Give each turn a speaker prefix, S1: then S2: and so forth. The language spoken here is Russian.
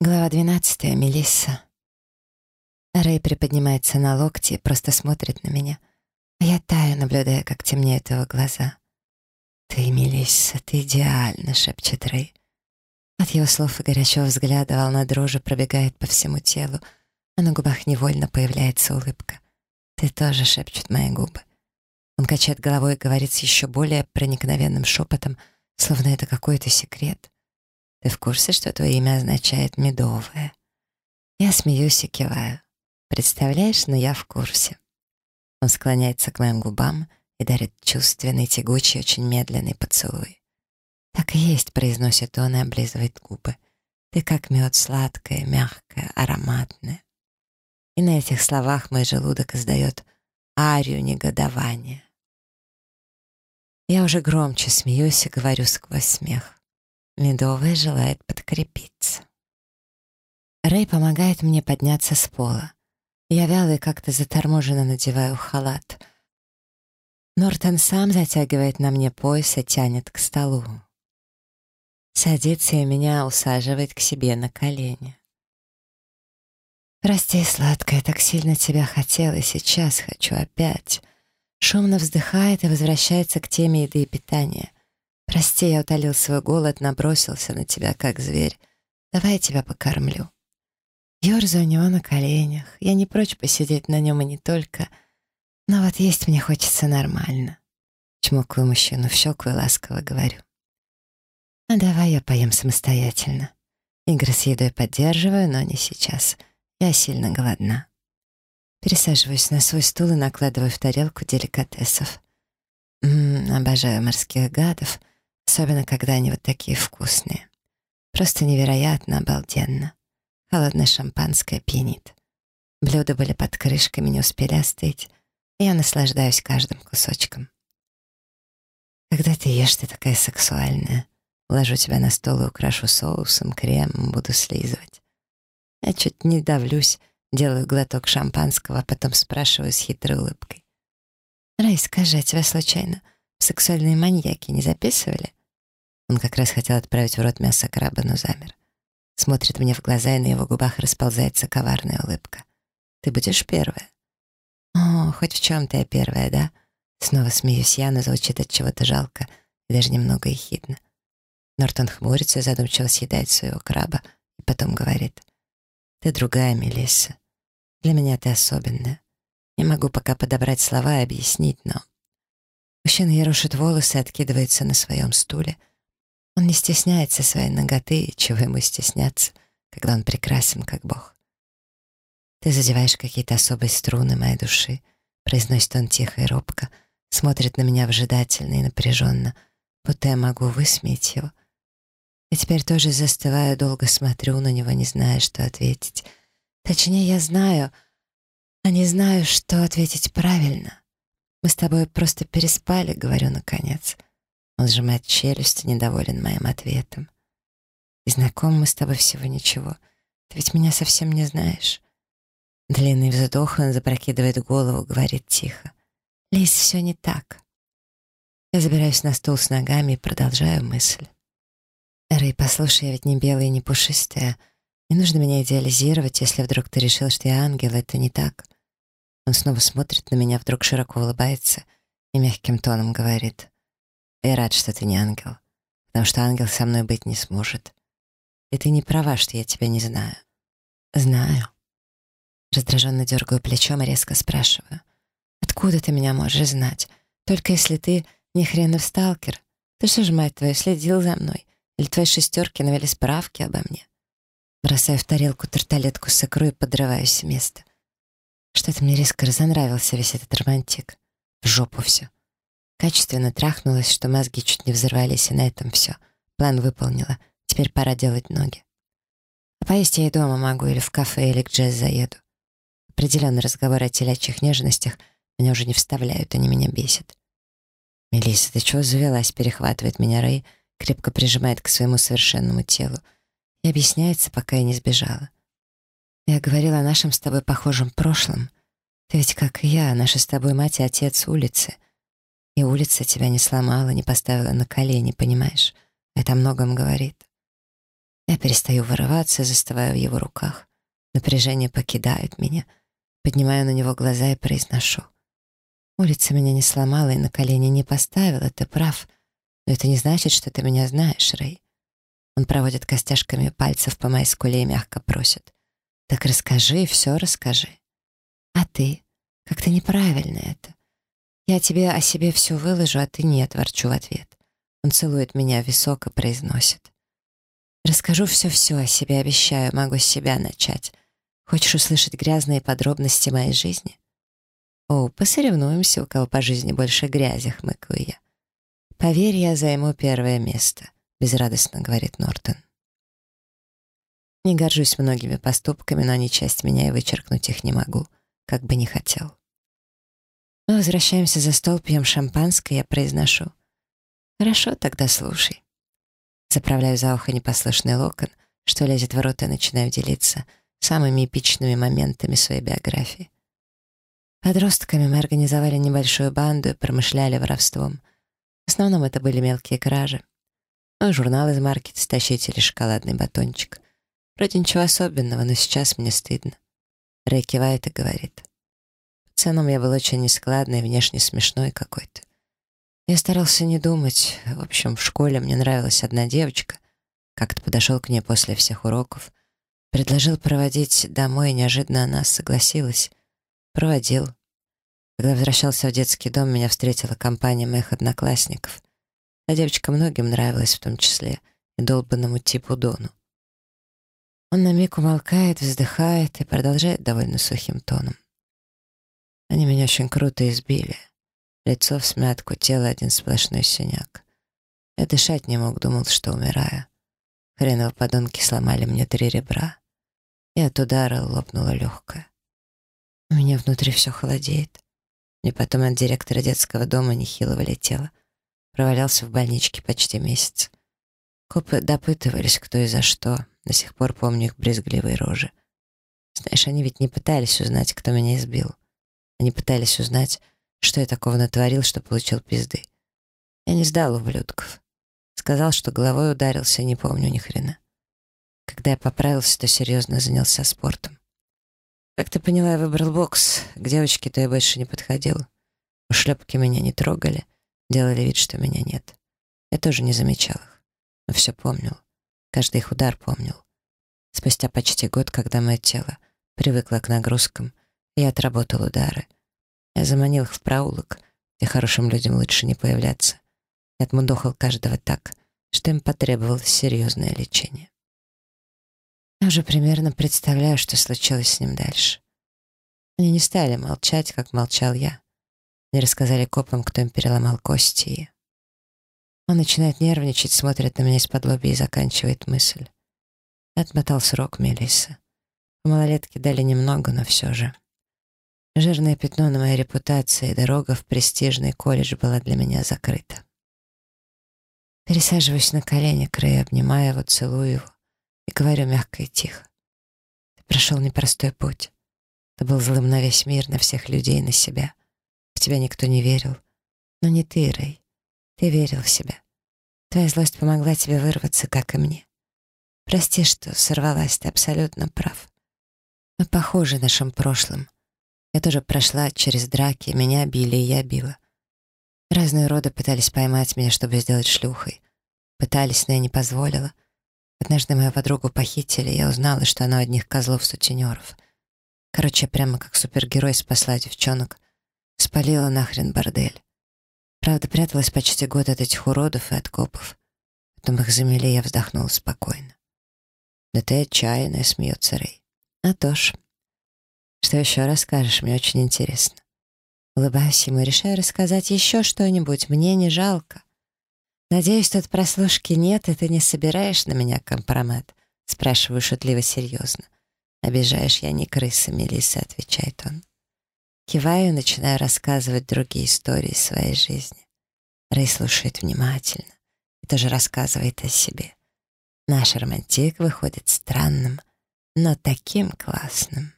S1: Глава 12. Мелисса. Рэй приподнимается на локти и просто смотрит на меня. А я таю, наблюдая, как темнеют его глаза. «Ты, Мелисса, ты идеальна», — шепчет Рэй. От его слов и горячего взгляда волна дрожи пробегает по всему телу, а на губах невольно появляется улыбка. «Ты тоже», — шепчут мои губы. Он качает головой и говорит с еще более проникновенным шепотом, словно это какой-то секрет. Ты в курсе, что твое имя означает «медовое»?» Я смеюсь и киваю. Представляешь, но я в курсе. Он склоняется к моим губам и дарит чувственный, тягучий, очень медленный поцелуй. «Так и есть», — произносит он и облизывает губы. «Ты как мед, сладкая, мягкая, ароматная». И на этих словах мой желудок издает арию негодования. Я уже громче смеюсь и говорю сквозь смех. Медовая желает подкрепиться. Рэй помогает мне подняться с пола. Я вяло и как-то заторможенно надеваю халат. Нортон сам затягивает на мне пояс и тянет к столу. Садится и меня усаживает к себе на колени. «Прости, сладкая, так сильно тебя хотела, и сейчас хочу опять». Шумно вздыхает и возвращается к теме еды и питания. Прости, я утолил свой голод, набросился на тебя, как зверь. Давай я тебя покормлю. Ёрзаю у него на коленях. Я не прочь посидеть на нем и не только. Но вот есть мне хочется нормально. Чмокаю мужчину в щеку и ласково говорю. А давай я поем самостоятельно. Игры с едой поддерживаю, но не сейчас. Я сильно голодна. Пересаживаюсь на свой стул и накладываю в тарелку деликатесов. Ммм, обожаю морских гадов, Особенно, когда они вот такие вкусные. Просто невероятно обалденно. Холодное шампанское пьянит. Блюда были под крышками, не успели остыть. И я наслаждаюсь каждым кусочком. Когда ты ешь, ты такая сексуальная. Ложу тебя на стол и украшу соусом, кремом, буду слизывать. Я чуть не давлюсь, делаю глоток шампанского, а потом спрашиваю с хитрой улыбкой. «Рай, скажи, а тебя случайно сексуальные маньяки не записывали?» Он как раз хотел отправить в рот мясо краба, но замер. Смотрит мне в глаза, и на его губах расползается коварная улыбка. «Ты будешь первая?» «О, хоть в чем ты я первая, да?» Снова смеюсь я, но звучит от чего-то жалко даже немного ехидно. Нортон хмурится, задумчиво съедает своего краба и потом говорит. «Ты другая, Мелисса. Для меня ты особенная. Не могу пока подобрать слова и объяснить, но...» Мужчина ерошит волосы и откидывается на своем стуле — он не стесняется своей ноготы, чего ему стесняться, когда он прекрасен, как Бог. «Ты задеваешь какие-то особые струны моей души», — произносит он тихо и робко, смотрит на меня вжидательно и напряженно, будто я могу высмеять его. И теперь тоже застываю, долго смотрю на него, не зная, что ответить. Точнее, я знаю, а не знаю, что ответить правильно. Мы с тобой просто переспали, говорю наконец. Он сжимает челюсть, недоволен моим ответом. И знакомы мы с тобой всего ничего. Ты ведь меня совсем не знаешь. Длинный вздох, он запрокидывает голову, говорит тихо. Лиз, все не так. Я забираюсь на стул с ногами и продолжаю мысль. Рэй, послушай, я ведь не белая и не пушистая. Не нужно меня идеализировать, если вдруг ты решил, что я ангел, это не так. Он снова смотрит на меня, вдруг широко улыбается и мягким тоном говорит. Я рад, что ты не ангел, потому что ангел со мной быть не сможет. И ты не права, что я тебя не знаю. Знаю. Раздраженно дергаю плечом и резко спрашиваю. Откуда ты меня можешь знать? Только если ты ни хренов сталкер. Ты что ж, мать твою, следил за мной? Или твои шестерки навели справки обо мне? Бросаю в тарелку тарталетку с икрой и подрываюсь с места. Что-то мне резко разонравился весь этот романтик. В жопу все. Качественно трахнулась, что мозги чуть не взорвались, и на этом все. План выполнила. Теперь пора делать ноги. А поесть я и дома могу, или в кафе, или к джаз заеду. Определенный разговор о телячьих нежностях меня уже не вставляют, они меня бесят. «Мелисса, ты чего завелась?» — перехватывает меня Рэй, крепко прижимает к своему совершенному телу и объясняется, пока я не сбежала. Я говорила о нашем с тобой похожем прошлом. Ты ведь, как и я, наша с тобой мать и отец улицы — и улица тебя не сломала, не поставила на колени, понимаешь? Это о многом говорит. Я перестаю вырываться, застываю в его руках. Напряжение покидает меня. Поднимаю на него глаза и произношу. Улица меня не сломала и на колени не поставила, ты прав. Но это не значит, что ты меня знаешь, Рэй. Он проводит костяшками пальцев по моей скуле и мягко просит. Так расскажи, все расскажи. А ты? Как-то неправильно это. Я тебе о себе все выложу, а ты нет, ворчу в ответ. Он целует меня в висок и произносит. Расскажу все-все о себе, обещаю, могу с себя начать. Хочешь услышать грязные подробности моей жизни? О, посоревнуемся, у кого по жизни больше грязи, хмыкаю я. Поверь, я займу первое место, безрадостно говорит Нортон. Не горжусь многими поступками, но они часть меня и вычеркнуть их не могу, как бы не хотел. Мы возвращаемся за стол, пьем шампанское, я произношу. Хорошо, тогда слушай. Заправляю за ухо непослушный локон, что лезет в рот и начинаю делиться самыми эпичными моментами своей биографии. Подростками мы организовали небольшую банду и промышляли воровством. В основном это были мелкие кражи. Ну, журнал из маркета стащить или шоколадный батончик. Вроде ничего особенного, но сейчас мне стыдно. Рэй кивает и говорит. Пацаном я был очень нескладный, внешне смешной какой-то. Я старался не думать. В общем, в школе мне нравилась одна девочка. Как-то подошел к ней после всех уроков. Предложил проводить домой, и неожиданно она согласилась. Проводил. Когда возвращался в детский дом, меня встретила компания моих одноклассников. А девочка многим нравилась, в том числе и долбанному типу Дону. Он на миг умолкает, вздыхает и продолжает довольно сухим тоном. Они меня очень круто избили. Лицо в смятку, тело один сплошной синяк. Я дышать не мог, думал, что умираю. Хреново подонки сломали мне три ребра. И от удара лопнула легкая. У меня внутри все холодеет. Мне потом от директора детского дома нехило вылетело. Провалялся в больничке почти месяц. Копы допытывались, кто и за что. До сих пор помню их брезгливые рожи. Знаешь, они ведь не пытались узнать, кто меня избил. Они пытались узнать, что я такого натворил, что получил пизды. Я не сдал ублюдков. Сказал, что головой ударился, не помню ни хрена. Когда я поправился, то серьезно занялся спортом. Как ты поняла, я выбрал бокс. К девочке-то я больше не подходил. Ушлепки меня не трогали, делали вид, что меня нет. Я тоже не замечал их, но все помнил. Каждый их удар помнил. Спустя почти год, когда мое тело привыкло к нагрузкам, я отработал удары. Я заманил их в проулок, где хорошим людям лучше не появляться. И отмудохал каждого так, что им потребовалось серьезное лечение. Я уже примерно представляю, что случилось с ним дальше. Они не стали молчать, как молчал я. Не рассказали копам, кто им переломал кости. И... Он начинает нервничать, смотрит на меня из-под лоби и заканчивает мысль. Я отмотал срок Мелиссы. По малолетке дали немного, но все же. Жирное пятно на моей репутации, дорога в престижный колледж была для меня закрыта. Пересаживаюсь на колени к Рэю, обнимаю его, целую его и говорю мягко и тихо. Ты прошел непростой путь. Ты был злым на весь мир, на всех людей, на себя. В тебя никто не верил. Но не ты, Рэй. Ты верил в себя. Твоя злость помогла тебе вырваться, как и мне. Прости, что сорвалась, ты абсолютно прав. Мы похожи нашим прошлым. Я тоже прошла через драки, меня били, и я била. Разные роды пытались поймать меня, чтобы сделать шлюхой. Пытались, но я не позволила. Однажды мою подругу похитили, я узнала, что она одних козлов-сутенеров. Короче, прямо как супергерой спасла девчонок. Спалила нахрен бордель. Правда, пряталась почти год от этих уродов и от копов. Потом их замели, я вздохнула спокойно. «Да ты отчаянная», — смеется Рэй. «А то ж». Что еще расскажешь? Мне очень интересно. Улыбаюсь ему решаю рассказать еще что-нибудь. Мне не жалко. Надеюсь, тут прослушки нет, и ты не собираешь на меня компромат? Спрашиваю шутливо серьезно. Обижаешь, я не крыса, Мелисса, отвечает он. Киваю и начинаю рассказывать другие истории своей жизни. Рэй слушает внимательно и тоже рассказывает о себе. Наш романтик выходит странным, но таким классным.